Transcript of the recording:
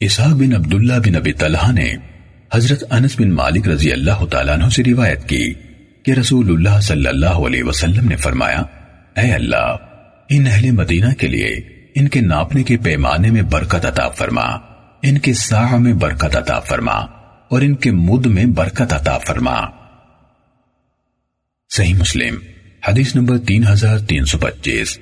اسحاق بن عبداللہ بن ابی طلحہ نے حضرت انس بن مالک رضی اللہ تعالیٰ عنہ سے روایت کی کہ رسول اللہ صلی اللہ علیہ وسلم نے فرمایا، اے اللہ، ان اہل مدینہ کے لیے ان کے ناپنے کے پیمانے میں برکت عطا فرما، ان کے ساہ میں برکت عطا فرما، اور ان کے مد میں برکت عطا فرما۔ صحیح مسلم، حدیث نمبر تین ہزار تین سو پچیس۔